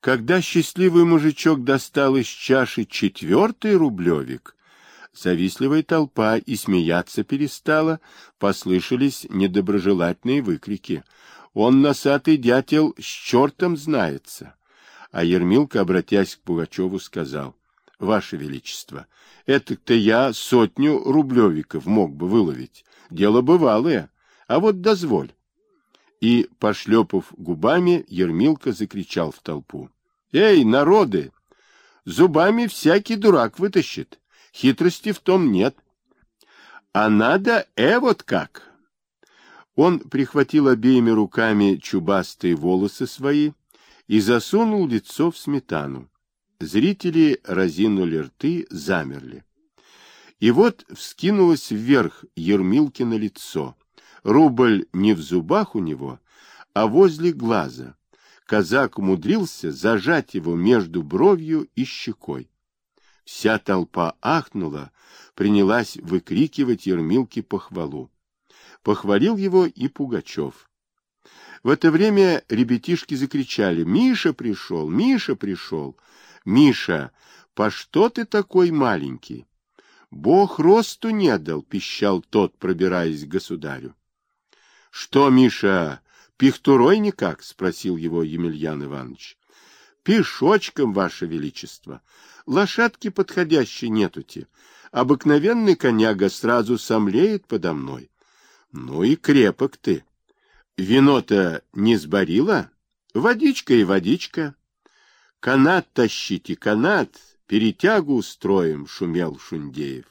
Когда счастливый мужичок достал из чаши четвертый рублевик, завистливая толпа и смеяться перестала, послышались недоброжелательные выкрики. Он, носатый дятел, с чертом знается. А Ермилка, обратясь к Пугачеву, сказал, — Ваше Величество, это-то я сотню рублевиков мог бы выловить. Дело бывалое, а вот дозволь. И, пошлепав губами, Ермилка закричал в толпу. — Эй, народы! Зубами всякий дурак вытащит. Хитрости в том нет. А надо э вот как. Он прихватил обеими руками чубастые волосы свои и засунул лицо в сметану. Зрители разинули рты, замерли. И вот вскинулось вверх Ермилкино лицо. Рубль не в зубах у него, а возле глаза. Казак умудрился зажать его между бровью и щекой. Вся толпа ахнула, принялась выкрикивать Ермилке похвалу. Похвалил его и Пугачев. В это время ребятишки закричали «Миша пришел! Миша пришел! Миша, по что ты такой маленький?» «Бог росту не дал!» — пищал тот, пробираясь к государю. «Что, Миша, пихтурой никак?» — спросил его Емельян Иванович. Пешочком, ваше величество. Лошадки подходящей нетути. Обыкновенный коняга сразу сомлеет подо мной. Ну и крепок ты. Вино-то не сборила? Водичка и водичка. Канат тащите, канат, перетягу устроим, шумел Шундеев.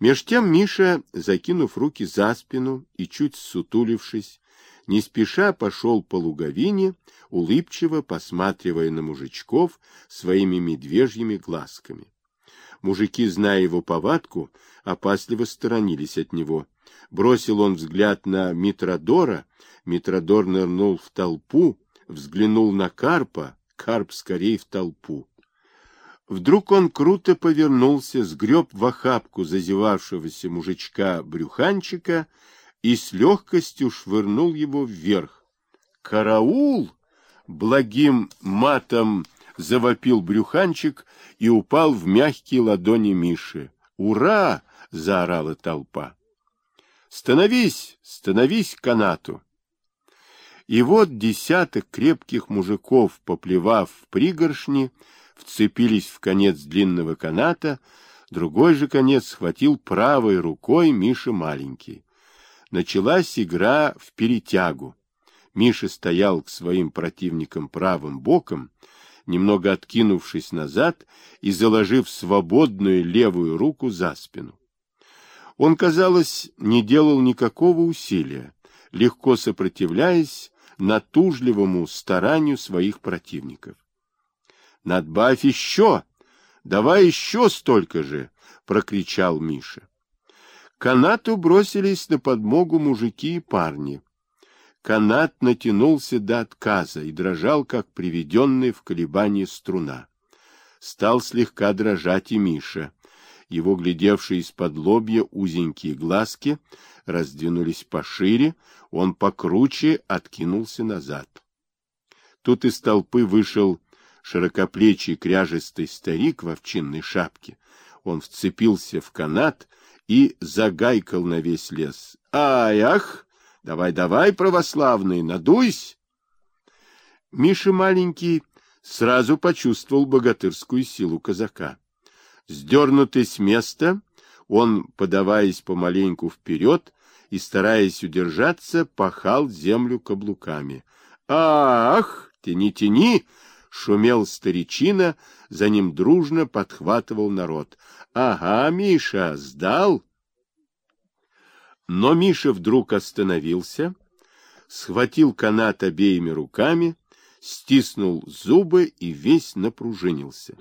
Меж тем Миша, закинув руки за спину и чуть сутулившись, не спеша пошел по луговине, улыбчиво посматривая на мужичков своими медвежьими глазками. Мужики, зная его повадку, опасливо сторонились от него. Бросил он взгляд на Митродора, Митродор нырнул в толпу, взглянул на Карпа, Карп скорей в толпу. Вдруг он круто повернулся, сгреб в охапку зазевавшегося мужичка-брюханчика и с легкостью швырнул его вверх. «Караул!» — благим матом завопил брюханчик и упал в мягкие ладони Миши. «Ура!» — заорала толпа. «Становись! Становись к канату!» И вот десяток крепких мужиков, поплевав в пригоршни, вцепились в конец длинного каната, другой же конец схватил правой рукой Миша маленький началась игра в перетягу. Миша стоял к своим противникам правым боком, немного откинувшись назад и заложив свободную левую руку за спину. Он, казалось, не делал никакого усилия, легко сопротивляясь натужливому старанию своих противников. «Надбавь еще! Давай еще столько же!» — прокричал Миша канату бросились на подмогу мужики и парни. Канат натянулся до отказа и дрожал, как приведенный в колебании струна. Стал слегка дрожать и Миша. Его глядевшие из-под лобья узенькие глазки раздвинулись пошире, он покруче откинулся назад. Тут из толпы вышел широкоплечий кряжестый старик в овчинной шапке. Он вцепился в канат и загайкал на весь лес. «Ай, ах! Давай-давай, православный, надуйся!» Миша маленький сразу почувствовал богатырскую силу казака. Сдернутый с места, он, подаваясь помаленьку вперед и, стараясь удержаться, пахал землю каблуками. «Ах! Тяни, тяни!» — шумел старичина, за ним дружно подхватывал народ. — Ага, Миша, сдал? Но Миша вдруг остановился, схватил канат обеими руками, стиснул зубы и весь напружинился.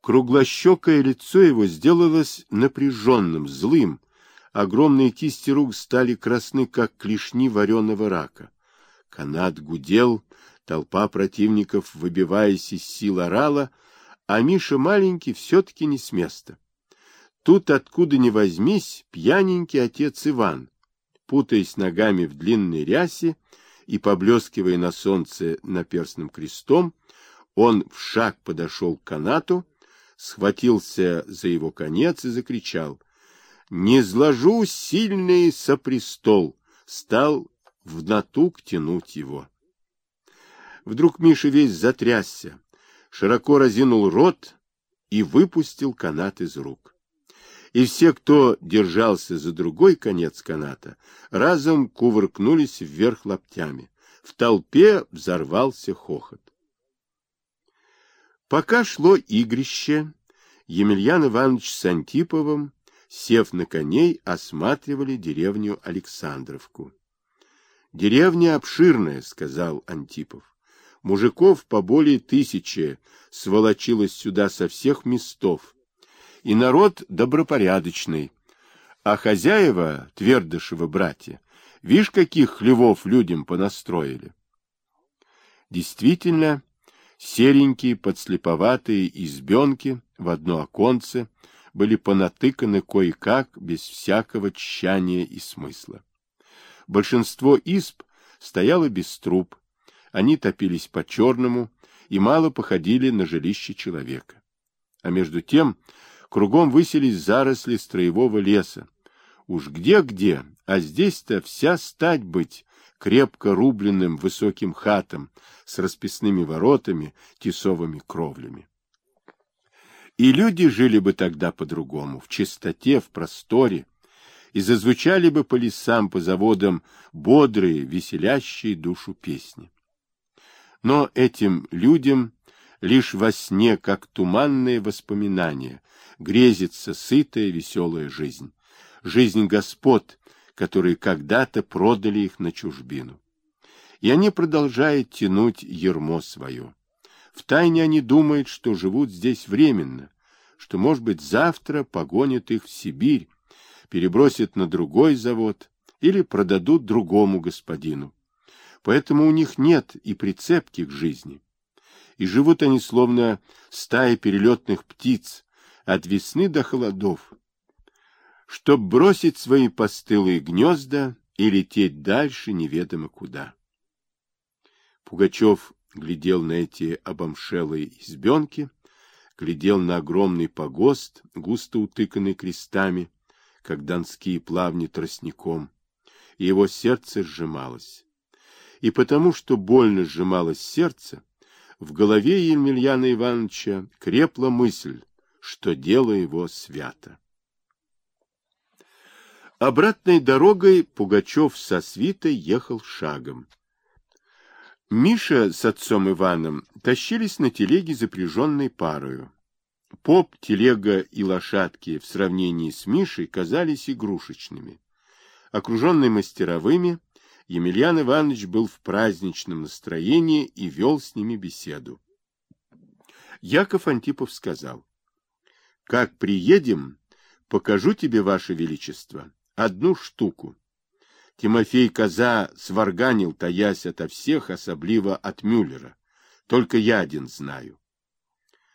Круглощекое лицо его сделалось напряженным, злым, огромные кисти рук стали красны, как клешни вареного рака. Канат гудел, толпа противников, выбиваясь из сил, орала — а Миша маленький все-таки не с места. Тут, откуда ни возьмись, пьяненький отец Иван, путаясь ногами в длинной рясе, и, поблескивая на солнце наперстным крестом, он в шаг подошел к канату, схватился за его конец и закричал «Не зложу сильный сопрестол!» стал в натуг тянуть его. Вдруг Миша весь затрясся, широко разинул рот и выпустил канат из рук. И все, кто держался за другой конец каната, разом кувыркнулись вверх локтями. В толпе взорвался хохот. Пока шло игрище, Емельян Иванович с Антиповым, сев на коней, осматривали деревню Александровку. Деревня обширная, сказал Антипов. Мужиков по более тысячи сволочилось сюда со всех местов. И народ добропорядочный. А хозяева, Твердышевы братья, видишь, каких хлевов людям понастроили. Действительно, серенькие подслеповатые избенки в одно оконце были понатыканы кое-как без всякого тщания и смысла. Большинство изб стояло без труб, они топились по-черному и мало походили на жилище человека. А между тем кругом высились заросли строевого леса. Уж где-где, а здесь-то вся стать быть крепко рубленным высоким хатам с расписными воротами, тесовыми кровлями. И люди жили бы тогда по-другому, в чистоте, в просторе, и зазвучали бы по лесам, по заводам бодрые, веселящие душу песни. Но этим людям лишь во сне, как туманные воспоминания, грезится сытая веселая жизнь, жизнь господ, которые когда-то продали их на чужбину. И они продолжают тянуть ермо свое. Втайне они думают, что живут здесь временно, что, может быть, завтра погонят их в Сибирь, перебросят на другой завод или продадут другому господину. Поэтому у них нет и прицепки к жизни. И живут они словно стая перелетных птиц от весны до холодов, чтоб бросить свои постылые гнезда и лететь дальше неведомо куда. Пугачев глядел на эти обомшелые избенки, глядел на огромный погост, густо утыканный крестами, как донские плавни тростником, и его сердце сжималось. И потому, что больно сжималось сердце, в голове Емельяна Ивановича крепла мысль, что дело его свято. Обратной дорогой Пугачев со свитой ехал шагом. Миша с отцом Иваном тащились на телеге, запряженной парою. Поп, телега и лошадки в сравнении с Мишей казались игрушечными. Окруженный мастеровыми, Емельян Иванович был в праздничном настроении и вел с ними беседу. Яков Антипов сказал, «Как приедем, покажу тебе, Ваше Величество, одну штуку. Тимофей Коза сварганил, таясь ото всех, особливо от Мюллера. Только я один знаю.